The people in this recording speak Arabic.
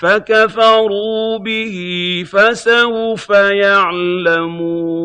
فَكَفَرُوا بِهِ ۖ فَسَوْفَ يَعْلَمُونَ